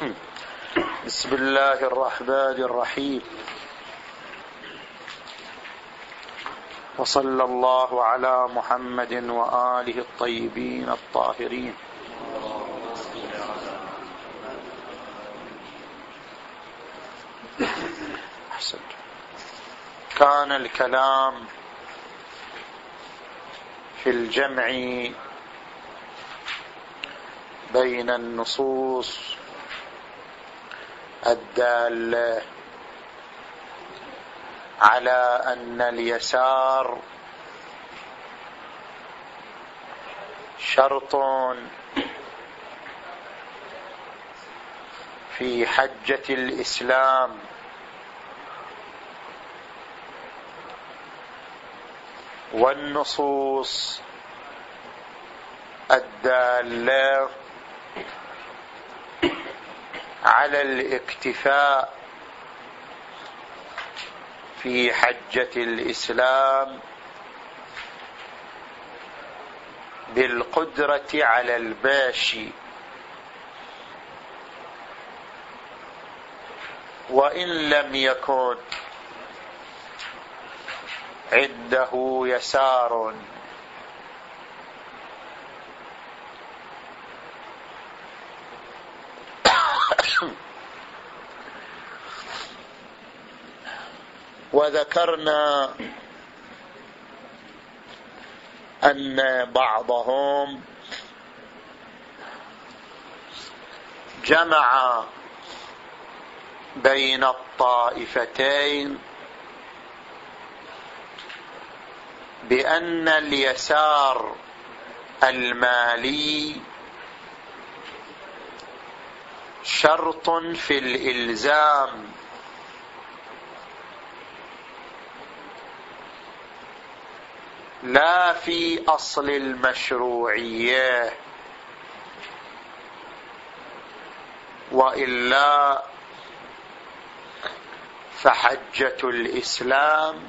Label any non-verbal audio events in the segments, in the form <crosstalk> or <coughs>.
بسم الله الرحمن الرحيم. وصلى الله على محمد وآله الطيبين الطاهرين. كان الكلام في الجمع بين النصوص الدالة على أن اليسار شرط في حجة الإسلام. والنصوص الدالة على الاكتفاء في حجة الإسلام بالقدرة على الماشي وإن لم يكن عنده يسار وذكرنا أن بعضهم جمع بين الطائفتين بأن اليسار المالي شرط في الإلزام لا في أصل المشروعية. وإلا فحجة الإسلام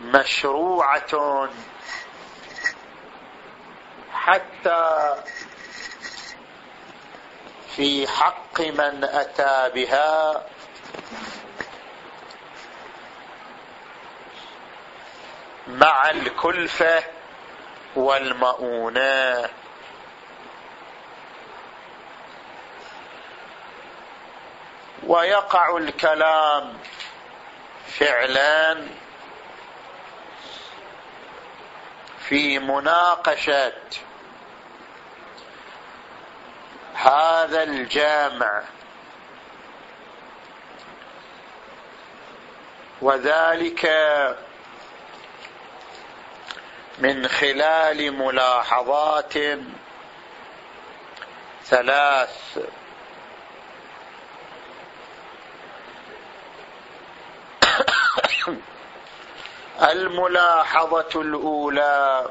مشروعة. حتى في حق من أتى بها مع الكلفة والمؤونة. ويقع الكلام فعلا في مناقشة هذا الجامع. وذلك من خلال ملاحظات ثلاث. <coughs> الملاحظة الأولى.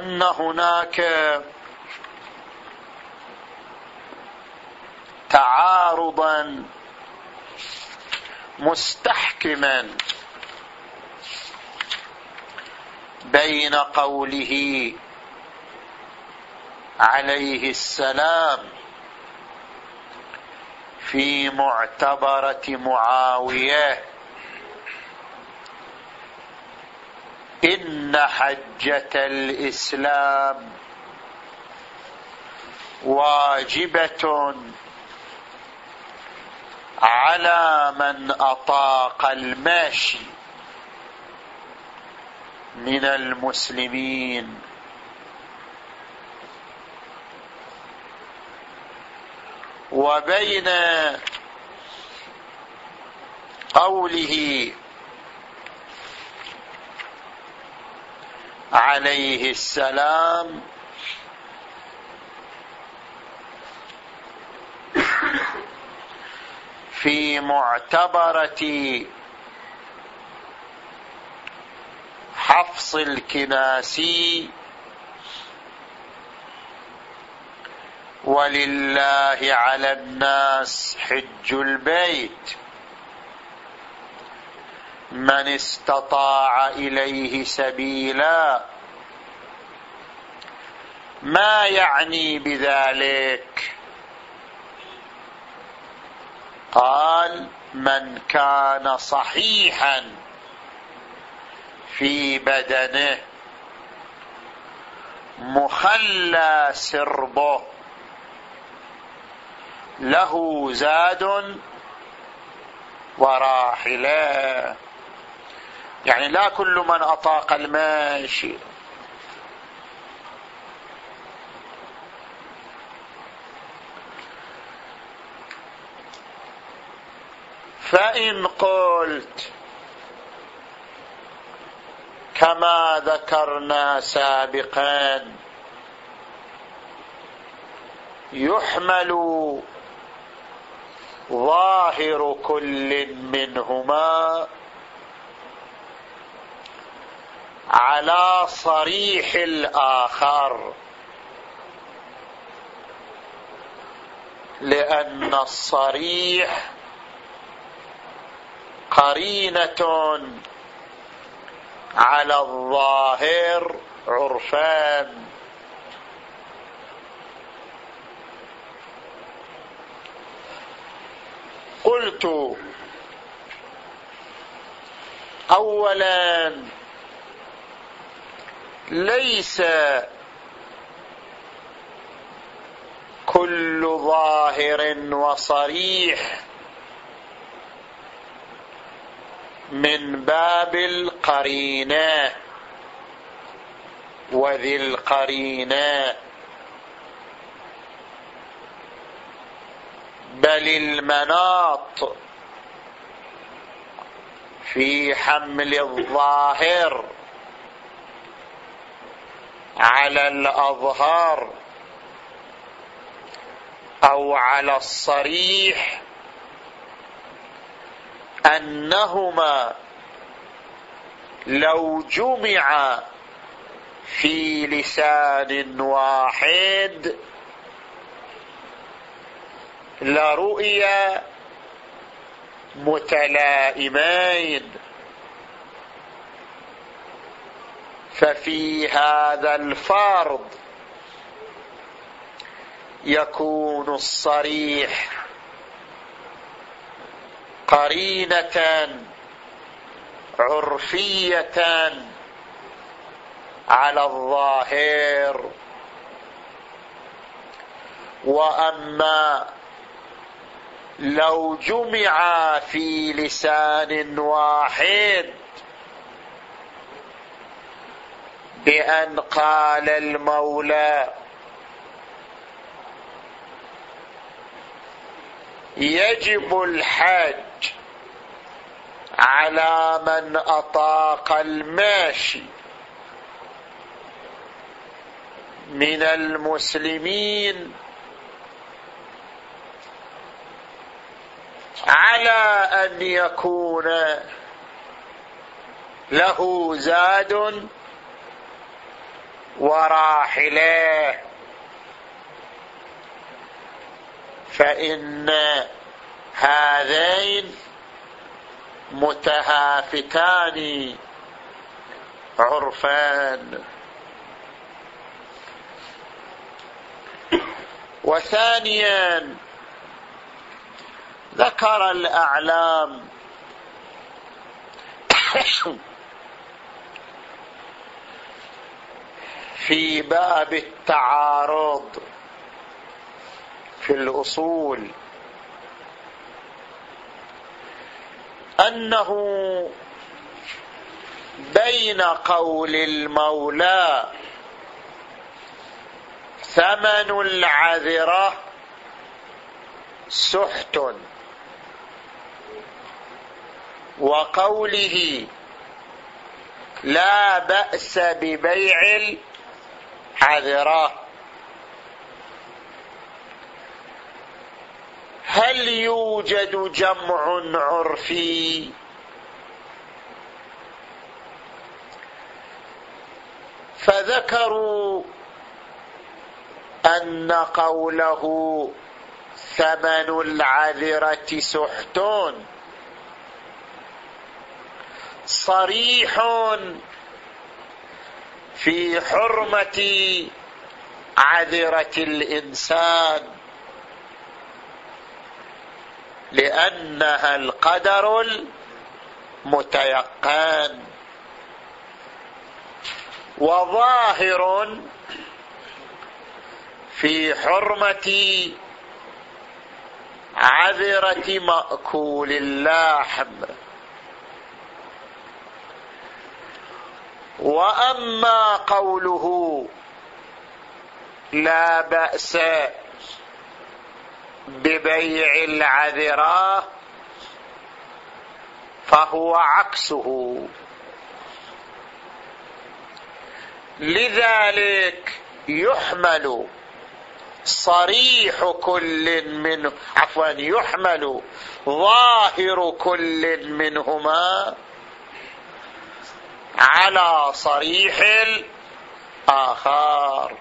أن هناك تعارضا مستحكما بين قوله عليه السلام في معتبرة معاوية إن حجة الإسلام واجبة على من أطاق الماشي من المسلمين. وبين قوله عليه السلام. في معتبرة حفص الكناسي ولله على الناس حج البيت. من استطاع إليه سبيلا. ما يعني بذلك؟ قال من كان صحيحا في بدنه مخلى سربه له زاد وراحله. يعني لا كل من أطاق الماشي فإن قلت كما ذكرنا سابقا يحمل ظاهر كل منهما على صريح الآخر. لأن الصريح قرينة على الظاهر عرفان. قلت اولا ليس كل ظاهر وصريح من باب القرينة وذي القرينة. بل المناط في حمل الظاهر على الأظهار أو على الصريح أنهما لو جمع في لسان واحد لرؤيا متلائمين. ففي هذا الفرض يكون الصريح قرينة عرفية على الظاهر. وأما لو جمع في لسان واحد بأن قال المولى يجب الحج على من أطاق الماشي من المسلمين على أن يكون له زاد وراحله فإن هذين متهافتان عرفان. وثانيا ذكر الأعلام. <coughs> في باب التعارض في الأصول. أنه بين قول المولى ثمن العذرة سحت وقوله لا بأس ببيع العذره هل يوجد جمع عرفي؟ فذكروا أن قوله ثمن العذرة سحت. صريح. في حرمة عذرة الإنسان. لأنها القدر المتيقن. وظاهر في حرمة عذرة مأكول اللحم. وأما قوله لا بأس ببيع العذراء فهو عكسه. لذلك يحمل صريح كل منه عفوا يحمل ظاهر كل منهما على صريح الآخر.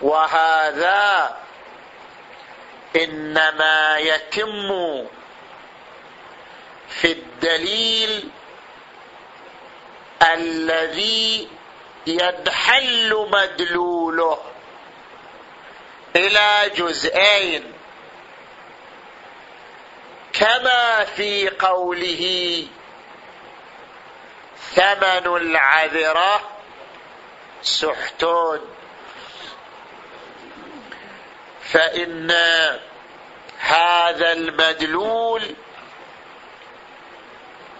وهذا إنما يتم في الدليل الذي ينحل مدلوله إلى جزئين. كما في قوله ثمن العذرة سحتون فإن هذا المدلول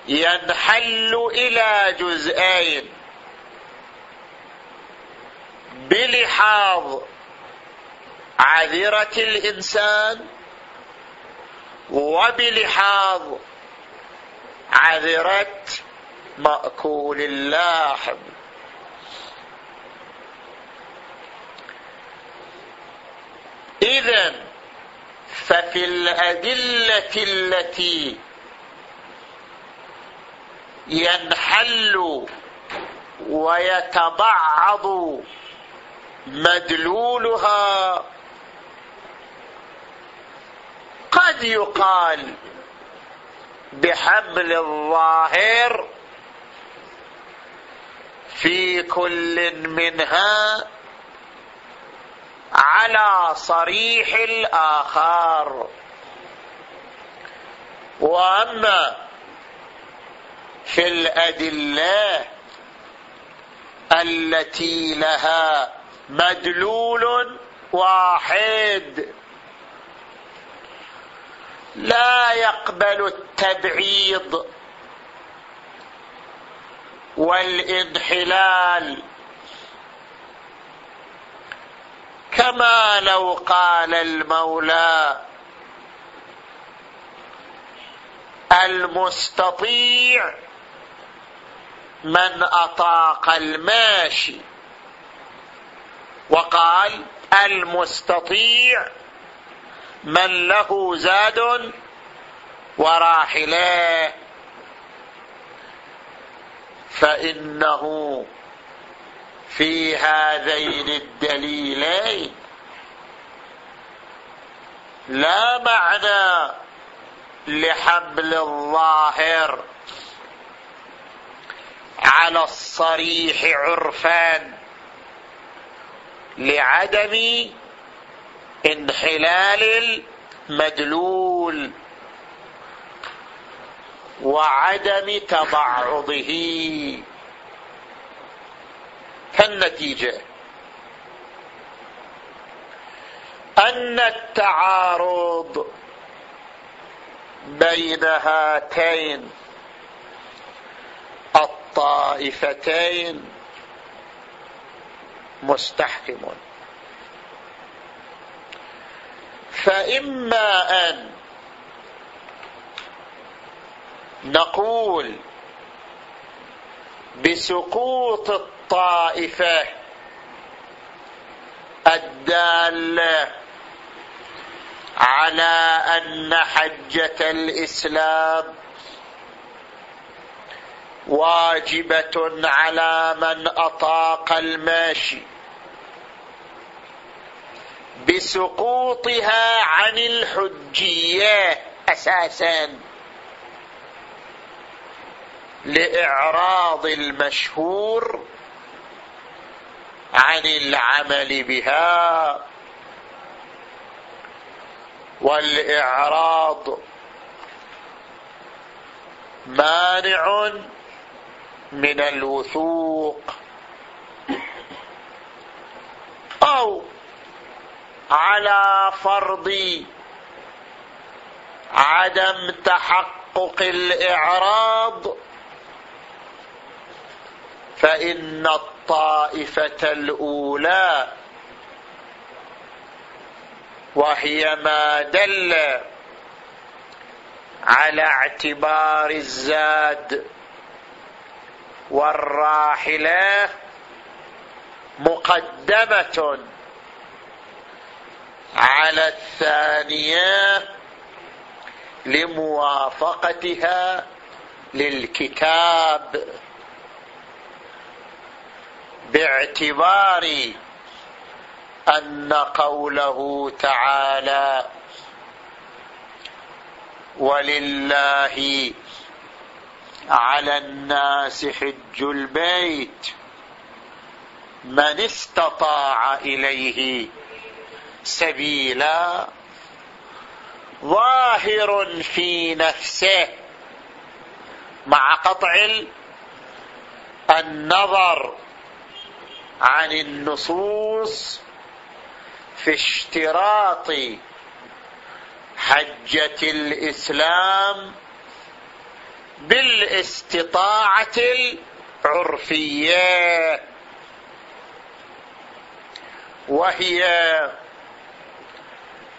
ينحل إلى جزئين. بلحاظ عذرة الإنسان وبلحاظ عذرة مأكول اللاحم إذا ففي الأدلة التي ينحل ويتبعض مدلولها قد يقال بحمل الظاهر في كل منها على صريح الآخر. وأما في الأدلة التي لها مدلول واحد لا يقبل التبعيض. والانحلال كما لو قال المولى المستطيع من أطاق الماشي. وقال المستطيع من له زاد وراحله فإنه في هذين الدليلين لا معنى لحمل الظاهر على الصريح عرفان لعدم انحلال المدلول. وعدم تبعضه فالنتيجة أن التعارض بين هاتين الطائفتين مستحكم. فإما أن نقول بسقوط الطائفة الدالة على أن حجة الإسلام واجبة على من أطاق الماشي. بسقوطها عن الحجية أساسا. لإعراض المشهور عن العمل بها والإعراض مانع من الوثوق أو على فرض عدم تحقق الإعراض فإن الطائفة الأولى وهي ما دل على اعتبار الزاد والراحلة مقدمة على الثانية لموافقتها للكتاب. باعتبار أن قوله تعالى ولله على الناس حج البيت من استطاع إليه سبيلا ظاهر في نفسه مع قطع النظر عن النصوص في اشتراط حجة الإسلام بالاستطاعة العرفية. وهي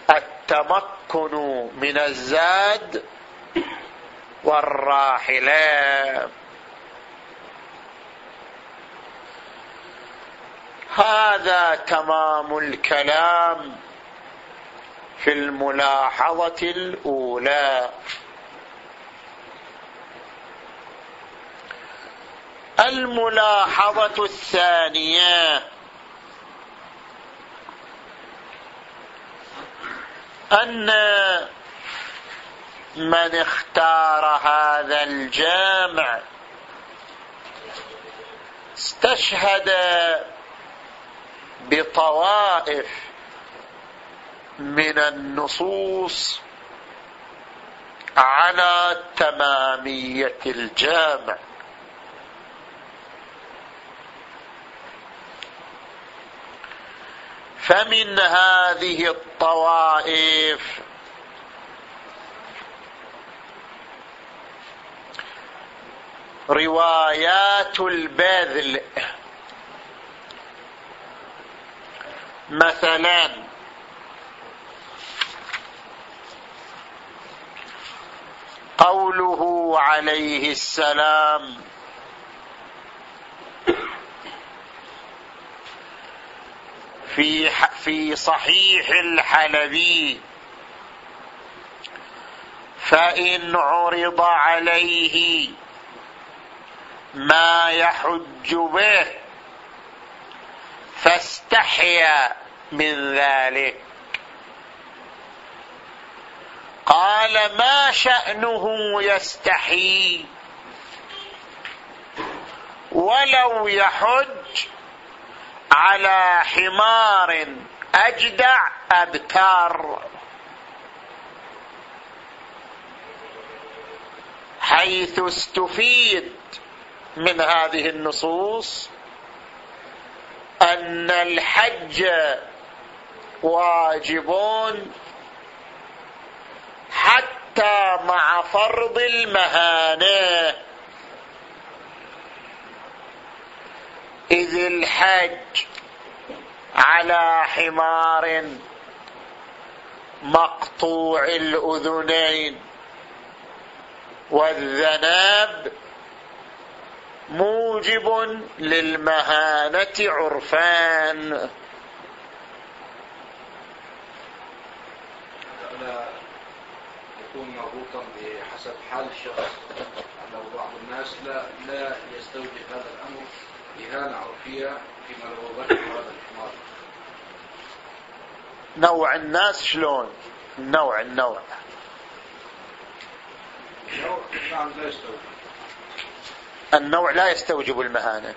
التمكن من الزاد والراحلة. هذا تمام الكلام في الملاحظة الأولى. الملاحظة الثانية. أن من اختار هذا الجامع استشهد بطوائف من النصوص على تمامية الجامع. فمن هذه الطوائف روايات البذل مثلا. قوله عليه السلام. في في صحيح الحلبي. فإن عرض عليه ما يحج به. فاستحيا من ذلك. قال ما شأنه يستحي؟ ولو يحج على حمار أجدع أبتار حيث استفيد من هذه النصوص أن الحج واجبون حتى مع فرض المهانة. إذ الحج على حمار مقطوع الأذنين والذناب موجب للمهانة عرفان. يكون مربوطا بحسب حال الشخص أنه بعض الناس لا لا يستوجب هذا الأمر إهانة عرفية في ملغوبات هذا الحمار. نوع الناس شلون؟ النوع النوع النوع لا يستوجب المهانة.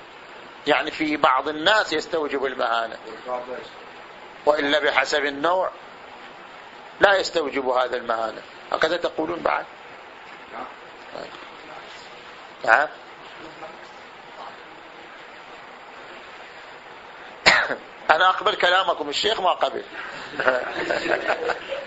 يعني في بعض الناس يستوجب المهانة. وإلا بحسب النوع لا يستوجب هذا المهانة. هكذا تقولون بعد. نعم. أنا أقبل كلامكم الشيخ ما قبل. <laughs>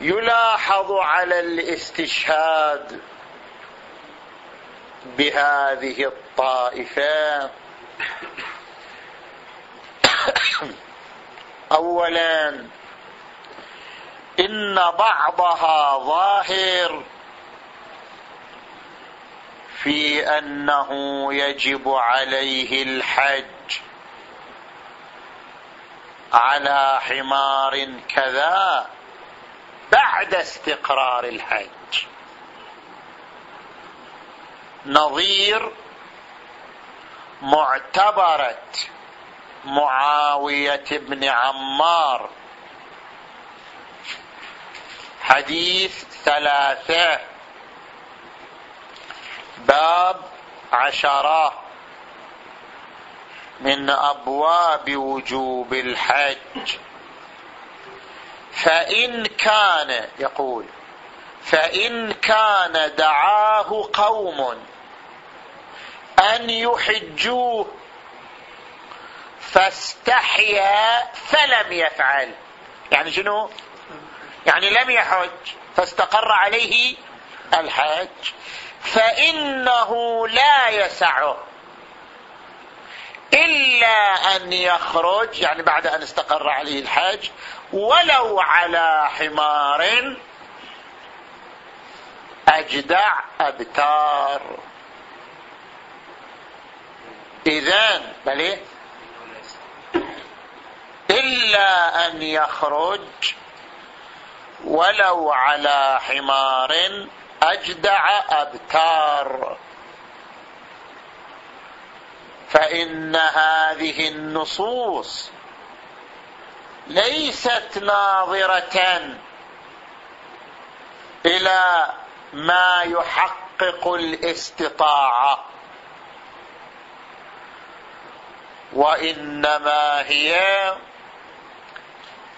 يلاحظ على الاستشهاد بهذه الطائفة. اولا إن بعضها ظاهر في أنه يجب عليه الحج على حمار كذا. بعد استقرار الحج. نظير معتبرة معاوية بن عمار. حديث ثلاثة. باب عشرة. من أبواب وجوب الحج. فإن كان يقول فإن كان دعاه قوم أن يحجوه فاستحيا فلم يفعل. يعني شنو؟ يعني لم يحج فاستقر عليه الحج. فإنه لا يسعه. إلا أن يخرج يعني بعد أن استقر عليه الحج ولو على حمار أجدع أبتار. إذن بل إلا أن يخرج ولو على حمار أجدع أبتار. فإن هذه النصوص ليست ناظرة إلى ما يحقق الاستطاعة وإنما هي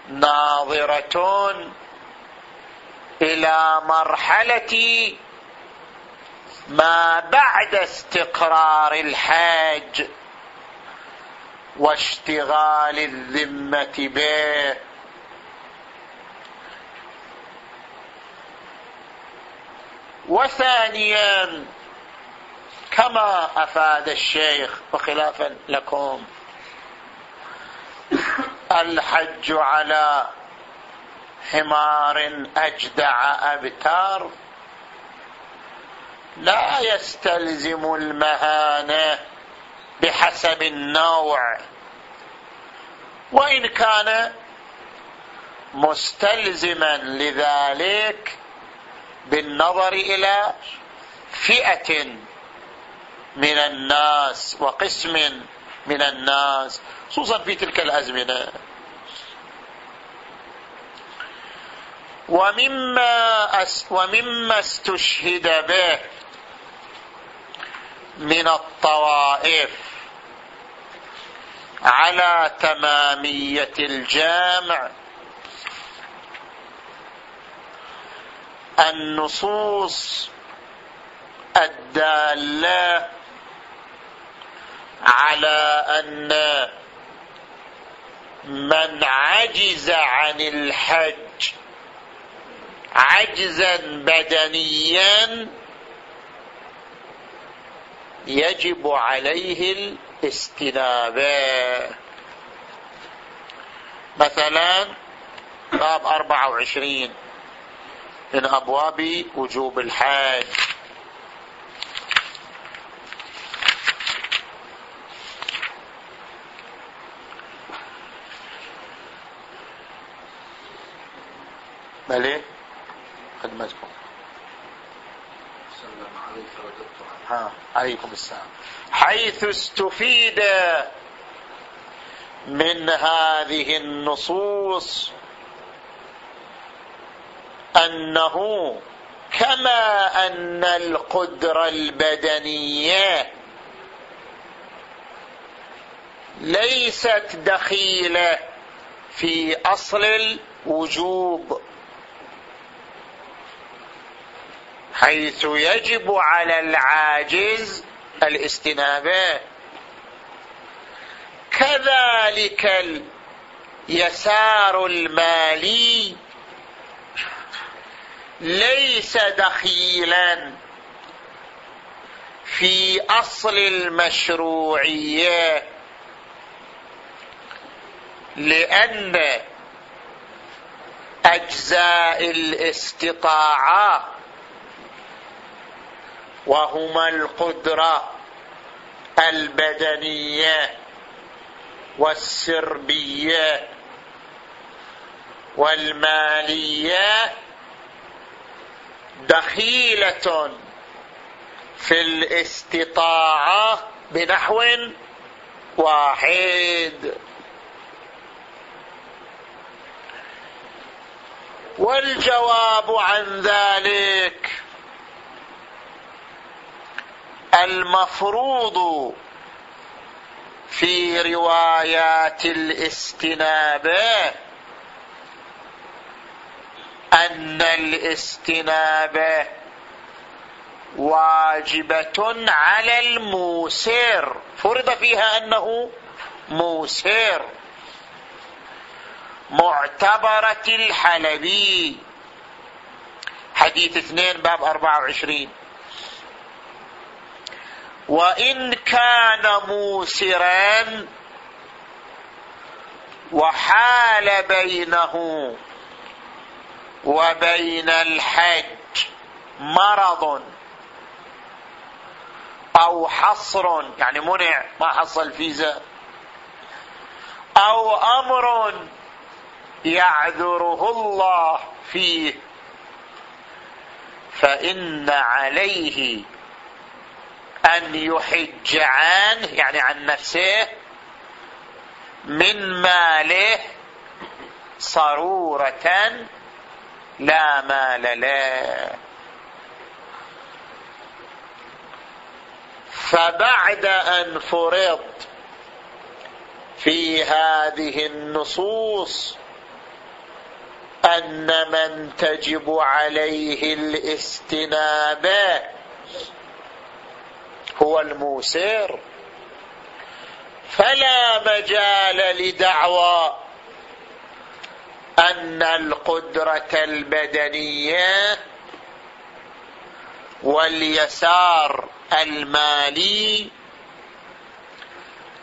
ناظرة إلى مرحلة ما بعد استقرار الحاج واشتغال الذمة به. وثانيا كما أفاد الشيخ وخلافا لكم الحج على حمار أجدع أبتار. لا يستلزم المهانة بحسب النوع. وإن كان مستلزما لذلك بالنظر إلى فئة من الناس وقسم من الناس خصوصا في تلك الأزمنة. ومما ومما استشهد به من الطوائف على تمامية الجامع النصوص الدالة على أن من عجز عن الحج عجزا بدنيا يجب عليه الاستنابة. مثلا باب 24 من أبواب وجوب الحج بلى خدمتكم. ها عليكم السلام. حيث استفيد من هذه النصوص أنه كما أن القدره البدنيه ليست دخيلة في أصل الوجوب. حيث يجب على العاجز الاستنابة. كذلك اليسار المالي ليس دخيلا في أصل المشروعية لأن أجزاء الاستطاعة وهما القدرة البدنية والسربية والمالية دخيلة في الاستطاعة بنحو واحد. والجواب عن ذلك المفروض في روايات الاستنابة أن الاستنابة واجبة على الموسر. فرض فيها أنه موسر. معتبرة الحلبي. حديث اثنين باب أربعة وعشرين. وإن كان موسرا وحال بينه وبين الحج مرض أو حصر يعني منع ما حصل فيزا أو أمر يعذره الله فيه فإن عليه أن يحج عنه يعني عن نفسه من ماله صرورة لا مال له. فبعد أن فرض في هذه النصوص أن من تجب عليه الاستنابة هو الموسر. فلا مجال لدعوى أن القدرة البدنية واليسار المالي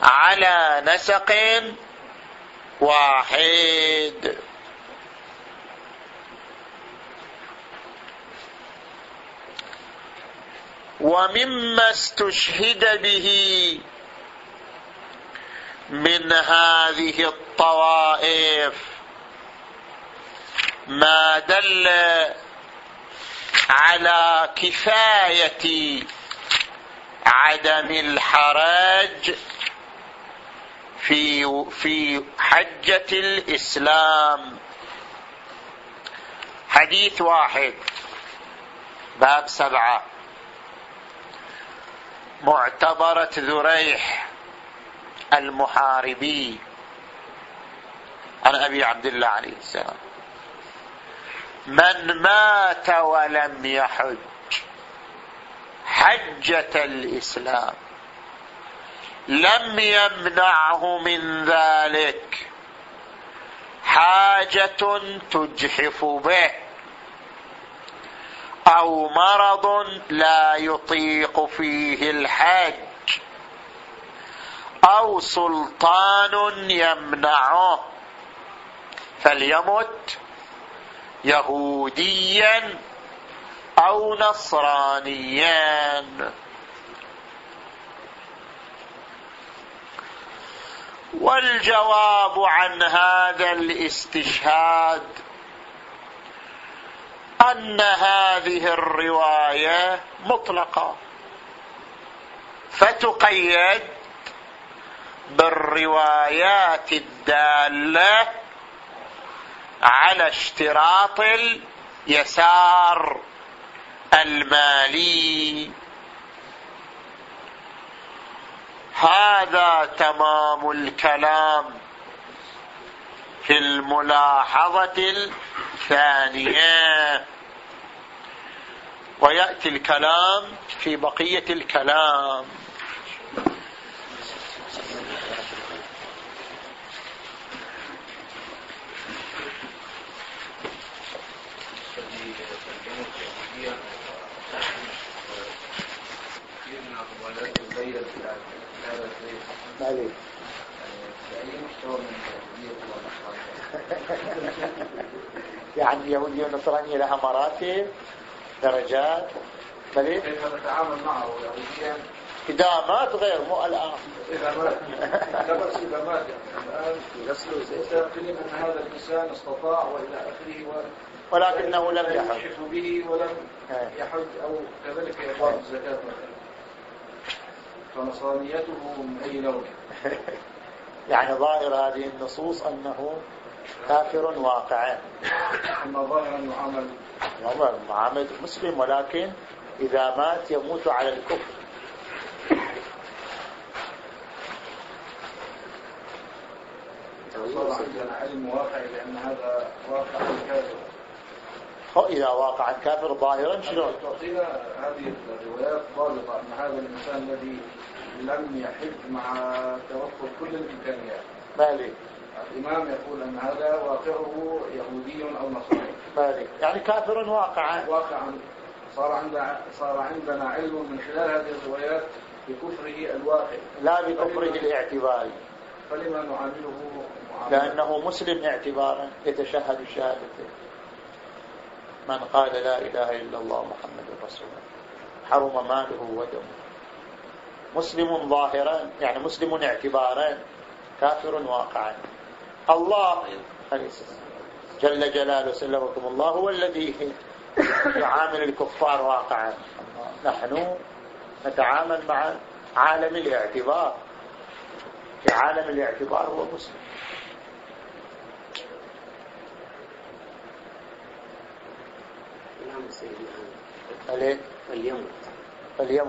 على نسق واحد. ومما استشهد به من هذه الطوائف ما دل على كفاية عدم الحرج في في حجة الإسلام. حديث واحد باب سبعة. معتبرة ذريح المحاربي. عن أبي عبد الله عليه السلام. من مات ولم يحج حجة الإسلام. لم يمنعه من ذلك. حاجة تجحف به. أو مرض لا يطيق فيه الحج أو سلطان يمنعه فليمت يهوديا أو نصرانيا. والجواب عن هذا الاستشهاد أن هذه الرواية مطلقة. فتقيد بالروايات الدالة على اشتراط اليسار المالي. هذا تمام الكلام. في الملاحظة الثانية. ويأتي الكلام في بقية الكلام. عليك يعني اليهودية والنصرانية لها مراتب درجات. كيف نتعامل معه يهوديا؟ إذا مات غير مو الآن. إذا مات. إذا مات يعني. الآن أن هذا الإنسان استطاع وإلى آخره و... ولكنه لم يحج. به ولم يحج أو كذلك يقام الزكاة. فنصرانيته من أي لون يعني ظاهر هذه النصوص أنه كافر واقعا. أما ظاهرا يعامل معامل مسلم ولكن إذا مات يموت على الكفر. صار عندنا علم واقعي لأن هذا واقع كافر. إذا واقع كافر ظاهرا شلون؟ تعطينا هذه الروايات ضابطة أن هذا الإنسان الذي لم يحج مع توفر كل الإمكانيات. مالي الإمام يقول أن هذا واقعه يهودي أو نصراني. مالي يعني كافر واقعا. واقعا. صار عندنا صار عندنا علم من خلال هذه الروايات بكفره الواقع. لا بكفره الاعتباري فلما نعامله لأنه مسلم اعتبارا يتشهد الشهادتين من قال لا إله إلا الله محمد رسول الله حرم ماله ودمه. مسلم ظاهرا يعني مسلم اعتبارا كافر واقعا. الله جل جلاله سلمكم الله هو الذي يعامل الكفار واقعا. نحن نتعامل مع عالم الاعتبار. في عالم الاعتبار هو مسلم. اليوم اليوم